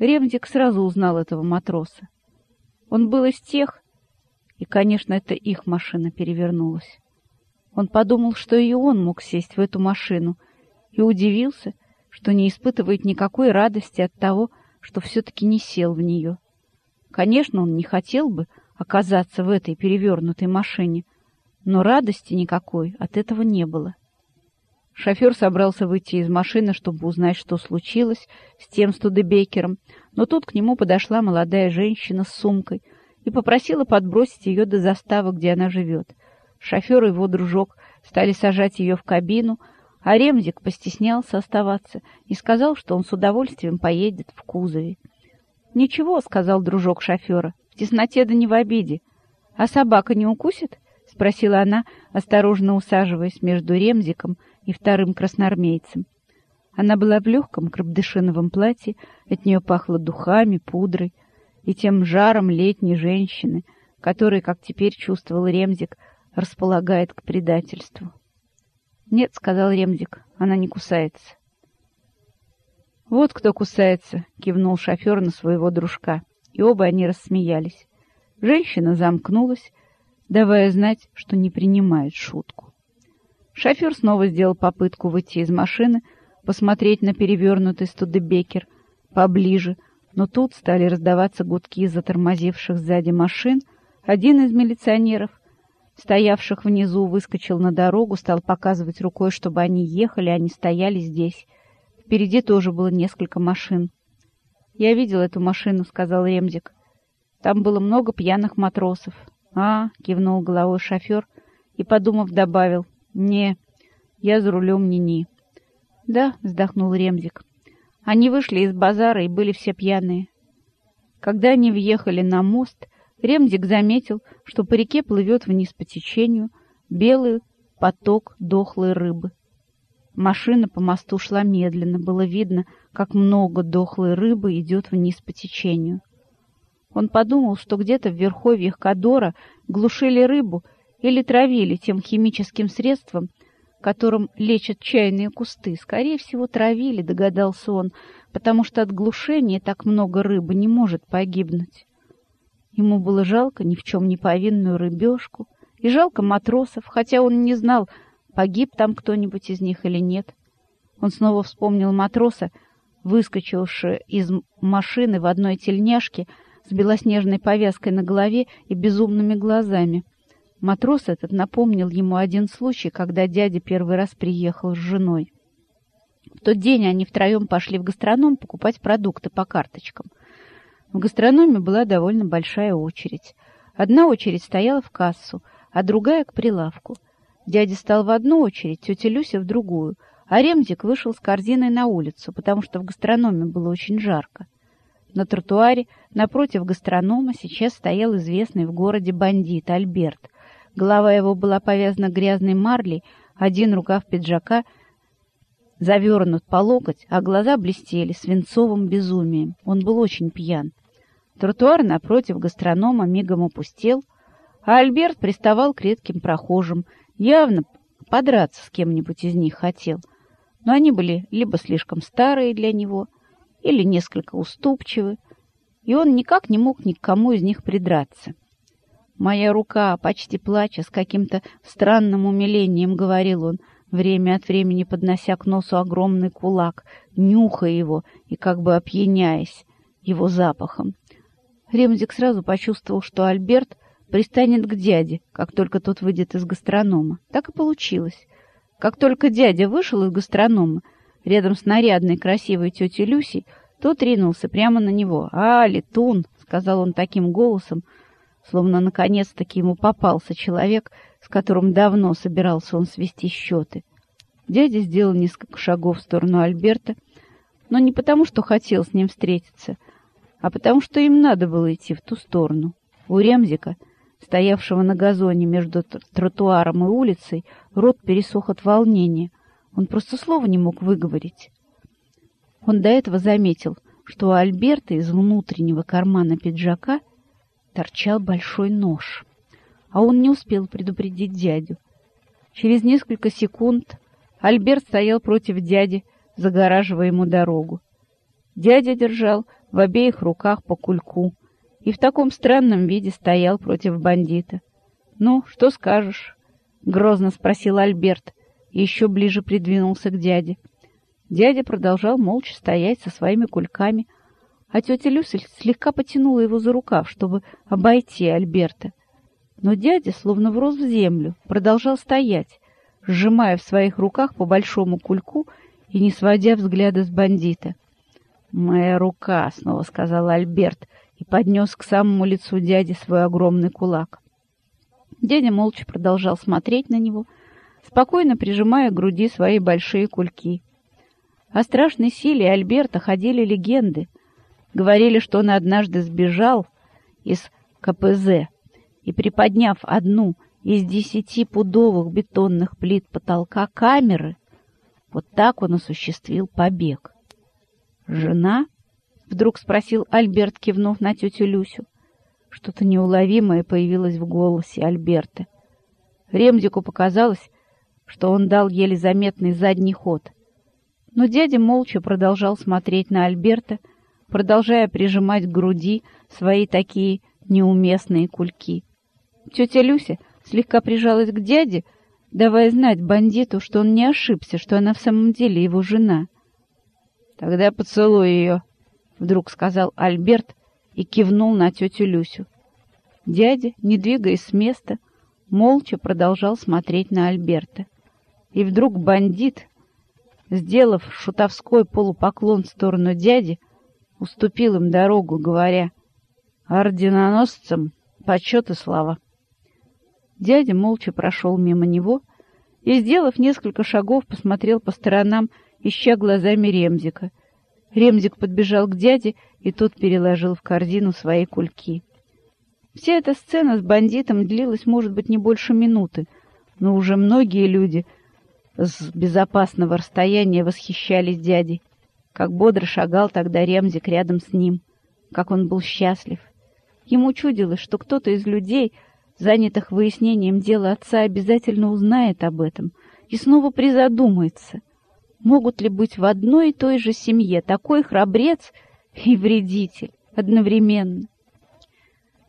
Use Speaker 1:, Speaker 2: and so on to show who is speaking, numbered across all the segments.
Speaker 1: Ремдик сразу узнал этого матроса. Он был из тех, и, конечно, это их машина перевернулась. Он подумал, что и он мог сесть в эту машину, и удивился, что не испытывает никакой радости от того, что все-таки не сел в нее. Конечно, он не хотел бы оказаться в этой перевернутой машине, но радости никакой от этого не было. Шофер собрался выйти из машины, чтобы узнать, что случилось с тем Студебекером, но тут к нему подошла молодая женщина с сумкой и попросила подбросить ее до заставы, где она живет. Шофер и его дружок стали сажать ее в кабину, а Ремзик постеснялся оставаться и сказал, что он с удовольствием поедет в кузове. «Ничего», — сказал дружок шофера, — «в тесноте да не в обиде. А собака не укусит?» — спросила она, осторожно усаживаясь между Ремзиком и вторым красноармейцем. Она была в легком крабдышиновом платье, от нее пахло духами, пудрой и тем жаром летней женщины, который, как теперь чувствовал Ремзик, располагает к предательству. «Нет», — сказал Ремзик, — «она не кусается». «Вот кто кусается», — кивнул шофер на своего дружка, и оба они рассмеялись. Женщина замкнулась, давая знать, что не принимает шутку. Шофер снова сделал попытку выйти из машины, посмотреть на перевернутый студебекер поближе, но тут стали раздаваться гудки затормозивших сзади машин. Один из милиционеров, стоявших внизу, выскочил на дорогу, стал показывать рукой, чтобы они ехали, они стояли здесь. Впереди тоже было несколько машин. «Я видел эту машину», — сказал Ремзик. «Там было много пьяных матросов». «А», — кивнул головой шофер и, подумав, добавил, «Не, я за рулем ни-ни». «Да», — вздохнул Ремзик. Они вышли из базара и были все пьяные. Когда они въехали на мост, Ремзик заметил, что по реке плывет вниз по течению белый поток дохлой рыбы. Машина по мосту шла медленно, было видно, как много дохлой рыбы идет вниз по течению. Он подумал, что где-то в верховьях Кадора глушили рыбу или травили тем химическим средством, которым лечат чайные кусты. Скорее всего, травили, догадался он, потому что от глушения так много рыбы не может погибнуть. Ему было жалко ни в чем не повинную рыбешку и жалко матросов, хотя он не знал, погиб там кто-нибудь из них или нет. Он снова вспомнил матроса, выскочившего из машины в одной тельняшке с белоснежной повязкой на голове и безумными глазами. Матрос этот напомнил ему один случай, когда дядя первый раз приехал с женой. В тот день они втроем пошли в гастроном покупать продукты по карточкам. В гастрономе была довольно большая очередь. Одна очередь стояла в кассу, а другая — к прилавку. Дядя стал в одну очередь, тетя Люся — в другую, а Ремзик вышел с корзиной на улицу, потому что в гастрономе было очень жарко. На тротуаре напротив гастронома сейчас стоял известный в городе бандит Альберт — Голова его была повязана грязной марлей, один рукав пиджака завернут по локоть, а глаза блестели свинцовым безумием. Он был очень пьян. Тротуар напротив гастронома мигом опустел, а Альберт приставал к редким прохожим, явно подраться с кем-нибудь из них хотел. Но они были либо слишком старые для него, или несколько уступчивы, и он никак не мог ни к кому из них придраться. Моя рука, почти плача, с каким-то странным умилением говорил он, время от времени поднося к носу огромный кулак, нюхая его и как бы опьяняясь его запахом. Ремзик сразу почувствовал, что Альберт пристанет к дяде, как только тот выйдет из гастронома. Так и получилось. Как только дядя вышел из гастронома, рядом с нарядной красивой тетей Люсей, тот ринулся прямо на него. «А, летун!» — сказал он таким голосом, — словно наконец-таки ему попался человек, с которым давно собирался он свести счеты. Дядя сделал несколько шагов в сторону Альберта, но не потому, что хотел с ним встретиться, а потому, что им надо было идти в ту сторону. У Ремзика, стоявшего на газоне между тротуаром и улицей, рот пересох от волнения. Он просто слова не мог выговорить. Он до этого заметил, что у Альберта из внутреннего кармана пиджака торчал большой нож. А он не успел предупредить дядю. Через несколько секунд Альберт стоял против дяди, загораживая ему дорогу. Дядя держал в обеих руках по кульку и в таком странном виде стоял против бандита. «Ну, что скажешь?» — грозно спросил Альберт еще ближе придвинулся к дяде. Дядя продолжал молча стоять со своими кульками, а тетя Люся слегка потянула его за рукав, чтобы обойти Альберта. Но дядя, словно врос в землю, продолжал стоять, сжимая в своих руках по большому кульку и не сводя взгляда с бандита. «Моя рука», — снова сказал Альберт и поднес к самому лицу дяди свой огромный кулак. Дядя молча продолжал смотреть на него, спокойно прижимая к груди свои большие кульки. О страшной силе Альберта ходили легенды. Говорили, что он однажды сбежал из КПЗ и, приподняв одну из десяти пудовых бетонных плит потолка камеры, вот так он осуществил побег. «Жена?» — вдруг спросил Альберт, кивнув на тетю Люсю. Что-то неуловимое появилось в голосе Альберта. Ремзику показалось, что он дал еле заметный задний ход. Но дядя молча продолжал смотреть на Альберта, продолжая прижимать к груди свои такие неуместные кульки. Тетя Люся слегка прижалась к дяде, давая знать бандиту, что он не ошибся, что она в самом деле его жена — «Тогда поцелуй ее», — вдруг сказал Альберт и кивнул на тетю Люсю. Дядя, не двигаясь с места, молча продолжал смотреть на Альберта. И вдруг бандит, сделав шутовской полупоклон в сторону дяди, уступил им дорогу, говоря «Орденоносцам почет и слава». Дядя молча прошел мимо него и, сделав несколько шагов, посмотрел по сторонам ища глазами Ремзика. Ремзик подбежал к дяде, и тот переложил в корзину свои кульки. Вся эта сцена с бандитом длилась, может быть, не больше минуты, но уже многие люди с безопасного расстояния восхищались дядей. Как бодро шагал тогда Ремзик рядом с ним, как он был счастлив. Ему чудилось, что кто-то из людей, занятых выяснением дела отца, обязательно узнает об этом и снова призадумается — могут ли быть в одной и той же семье такой храбрец и вредитель одновременно.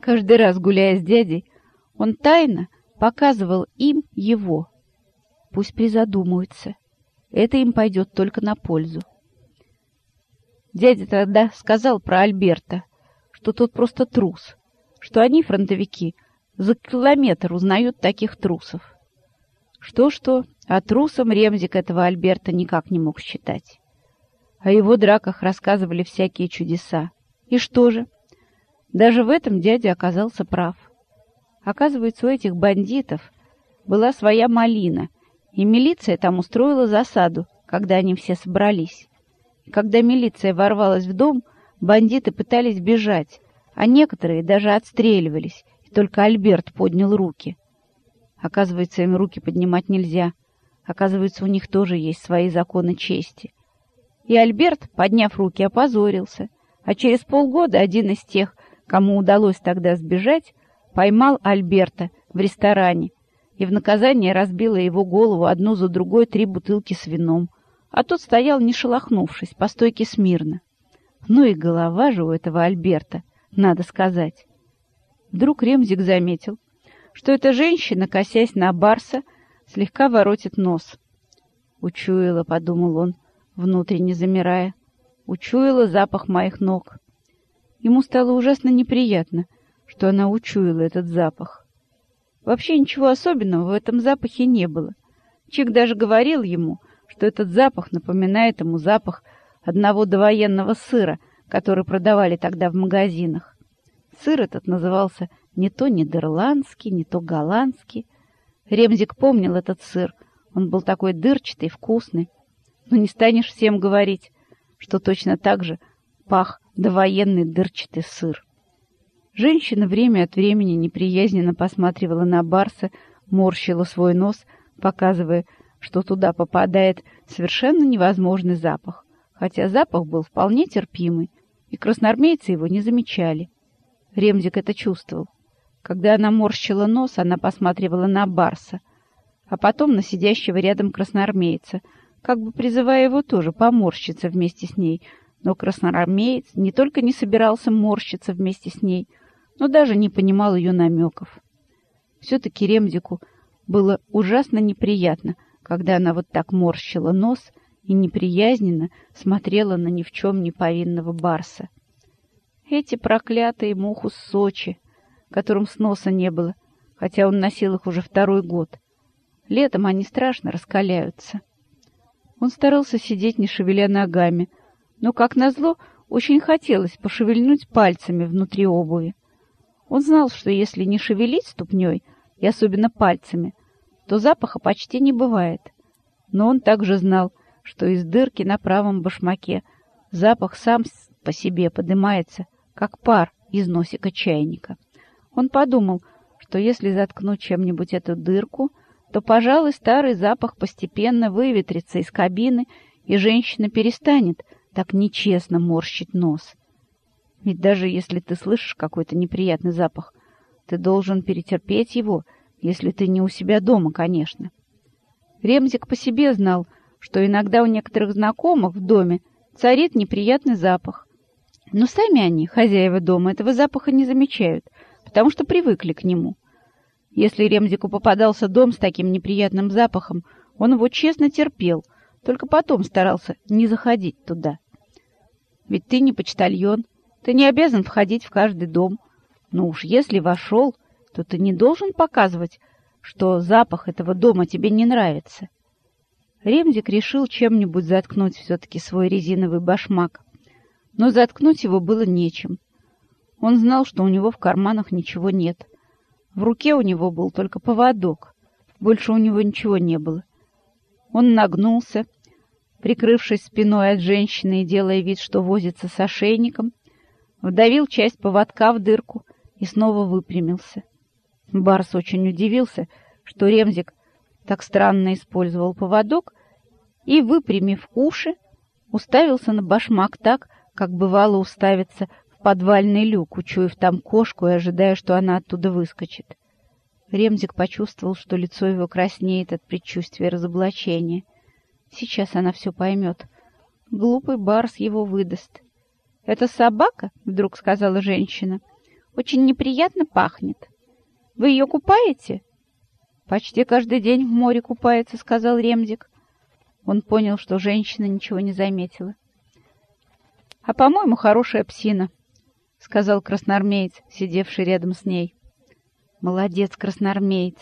Speaker 1: Каждый раз, гуляя с дядей, он тайно показывал им его. Пусть призадумаются. Это им пойдет только на пользу. Дядя тогда сказал про Альберта, что тот просто трус, что они, фронтовики, за километр узнают таких трусов. Что-что, а трусом Ремзик этого Альберта никак не мог считать. О его драках рассказывали всякие чудеса. И что же? Даже в этом дядя оказался прав. Оказывается, у этих бандитов была своя малина, и милиция там устроила засаду, когда они все собрались. Когда милиция ворвалась в дом, бандиты пытались бежать, а некоторые даже отстреливались, и только Альберт поднял руки. Оказывается, им руки поднимать нельзя. Оказывается, у них тоже есть свои законы чести. И Альберт, подняв руки, опозорился. А через полгода один из тех, кому удалось тогда сбежать, поймал Альберта в ресторане и в наказание разбила его голову одну за другой три бутылки с вином, а тот стоял, не шелохнувшись, по стойке смирно. Ну и голова же у этого Альберта, надо сказать. Вдруг Ремзик заметил, что эта женщина, косясь на Барса, слегка воротит нос. «Учуяла», — подумал он, внутренне замирая, — «учуяла запах моих ног». Ему стало ужасно неприятно, что она учуяла этот запах. Вообще ничего особенного в этом запахе не было. Чик даже говорил ему, что этот запах напоминает ему запах одного довоенного сыра, который продавали тогда в магазинах. Сыр этот назывался не то нидерландский, не то голландский. Ремзик помнил этот сыр. Он был такой дырчатый, вкусный. Но не станешь всем говорить, что точно так же пах довоенный дырчатый сыр. Женщина время от времени неприязненно посматривала на Барса, морщила свой нос, показывая, что туда попадает совершенно невозможный запах, хотя запах был вполне терпимый, и красноармейцы его не замечали. Ремзик это чувствовал. Когда она морщила нос, она посматривала на Барса, а потом на сидящего рядом красноармейца, как бы призывая его тоже поморщиться вместе с ней, Но красноармеец не только не собирался морщиться вместе с ней, но даже не понимал ее намеков. Все-таки Ремзику было ужасно неприятно, когда она вот так морщила нос и неприязненно смотрела на ни в чем не повинного барса. Эти проклятые муху с Сочи, которым сноса не было, хотя он носил их уже второй год. Летом они страшно раскаляются. Он старался сидеть, не шевеля ногами, но, как назло, очень хотелось пошевельнуть пальцами внутри обуви. Он знал, что если не шевелить ступней, и особенно пальцами, то запаха почти не бывает. Но он также знал, что из дырки на правом башмаке запах сам по себе поднимается, как пар из носика чайника. Он подумал, что если заткнуть чем-нибудь эту дырку, то, пожалуй, старый запах постепенно выветрится из кабины, и женщина перестанет так нечестно морщить нос. Ведь даже если ты слышишь какой-то неприятный запах, ты должен перетерпеть его, если ты не у себя дома, конечно. Ремзик по себе знал, что иногда у некоторых знакомых в доме царит неприятный запах. Но сами они, хозяева дома, этого запаха не замечают, потому что привыкли к нему. Если Ремзику попадался дом с таким неприятным запахом, он его честно терпел, только потом старался не заходить туда. Ведь ты не почтальон, ты не обязан входить в каждый дом. Но уж если вошел, то ты не должен показывать, что запах этого дома тебе не нравится. Ремзик решил чем-нибудь заткнуть все-таки свой резиновый башмак, но заткнуть его было нечем. Он знал, что у него в карманах ничего нет. В руке у него был только поводок, больше у него ничего не было. Он нагнулся, прикрывшись спиной от женщины и делая вид, что возится с ошейником, вдавил часть поводка в дырку и снова выпрямился. Барс очень удивился, что Ремзик так странно использовал поводок и, выпрямив уши, уставился на башмак так, как бывало уставиться в подвальный люк, учуяв там кошку и ожидая, что она оттуда выскочит. Ремзик почувствовал, что лицо его краснеет от предчувствия разоблачения. Сейчас она все поймет. Глупый Барс его выдаст. «Это собака?» — вдруг сказала женщина. «Очень неприятно пахнет. Вы ее купаете?» «Почти каждый день в море купается», — сказал Ремзик. Он понял, что женщина ничего не заметила. «А, по-моему, хорошая псина», — сказал красноармеец, сидевший рядом с ней. «Молодец, красноармеец.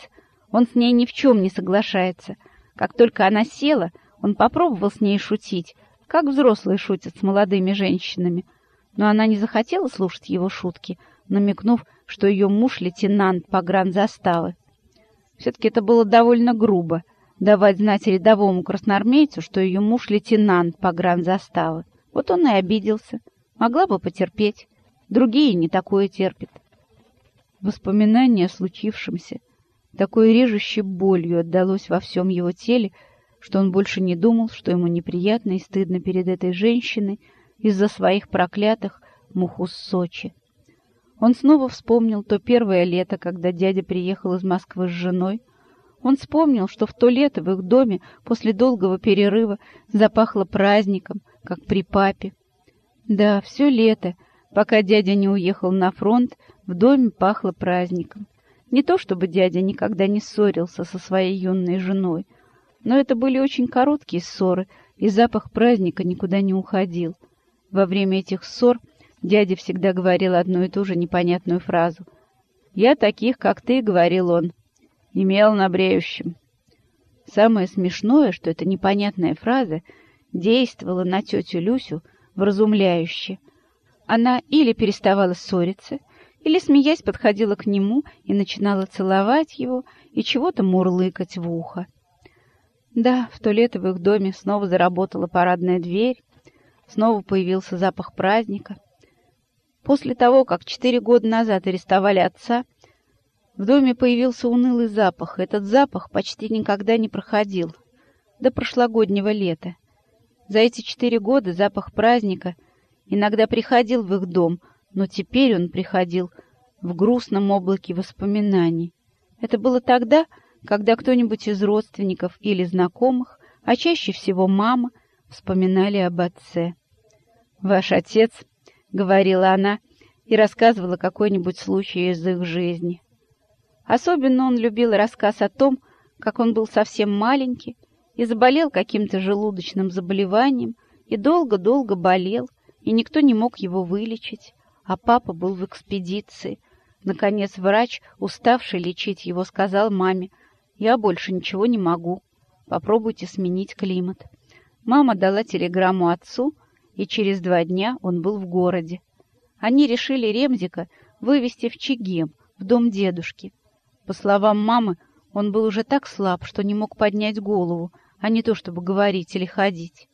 Speaker 1: Он с ней ни в чем не соглашается. Как только она села, он попробовал с ней шутить, как взрослые шутят с молодыми женщинами — но она не захотела слушать его шутки, намекнув, что ее муж — лейтенант погранзаставы. Все-таки это было довольно грубо — давать знать рядовому красноармейцу, что ее муж — лейтенант погранзаставы. Вот он и обиделся. Могла бы потерпеть. Другие не такое терпят. Воспоминание о случившемся такой режущей болью отдалось во всем его теле, что он больше не думал, что ему неприятно и стыдно перед этой женщиной, из-за своих проклятых мухус Сочи. Он снова вспомнил то первое лето, когда дядя приехал из Москвы с женой. Он вспомнил, что в то лето в их доме после долгого перерыва запахло праздником, как при папе. Да, все лето, пока дядя не уехал на фронт, в доме пахло праздником. Не то чтобы дядя никогда не ссорился со своей юной женой, но это были очень короткие ссоры, и запах праздника никуда не уходил — во время этих ссор дядя всегда говорил одну и ту же непонятную фразу. «Я таких, как ты», — говорил он, — «имел на бреющем». Самое смешное, что эта непонятная фраза действовала на тетю Люсю вразумляюще. Она или переставала ссориться, или, смеясь, подходила к нему и начинала целовать его и чего-то мурлыкать в ухо. Да, в то лето в их доме снова заработала парадная дверь, Снова появился запах праздника. После того, как четыре года назад арестовали отца, в доме появился унылый запах. Этот запах почти никогда не проходил. До прошлогоднего лета. За эти четыре года запах праздника иногда приходил в их дом, но теперь он приходил в грустном облаке воспоминаний. Это было тогда, когда кто-нибудь из родственников или знакомых, а чаще всего мама, вспоминали об отце. «Ваш отец», — говорила она, и рассказывала какой-нибудь случай из их жизни. Особенно он любил рассказ о том, как он был совсем маленький и заболел каким-то желудочным заболеванием, и долго-долго болел, и никто не мог его вылечить, а папа был в экспедиции. Наконец врач, уставший лечить его, сказал маме, «Я больше ничего не могу. Попробуйте сменить климат». Мама дала телеграмму отцу, и через два дня он был в городе. Они решили Ремзика вывести в Чигем, в дом дедушки. По словам мамы, он был уже так слаб, что не мог поднять голову, а не то чтобы говорить или ходить.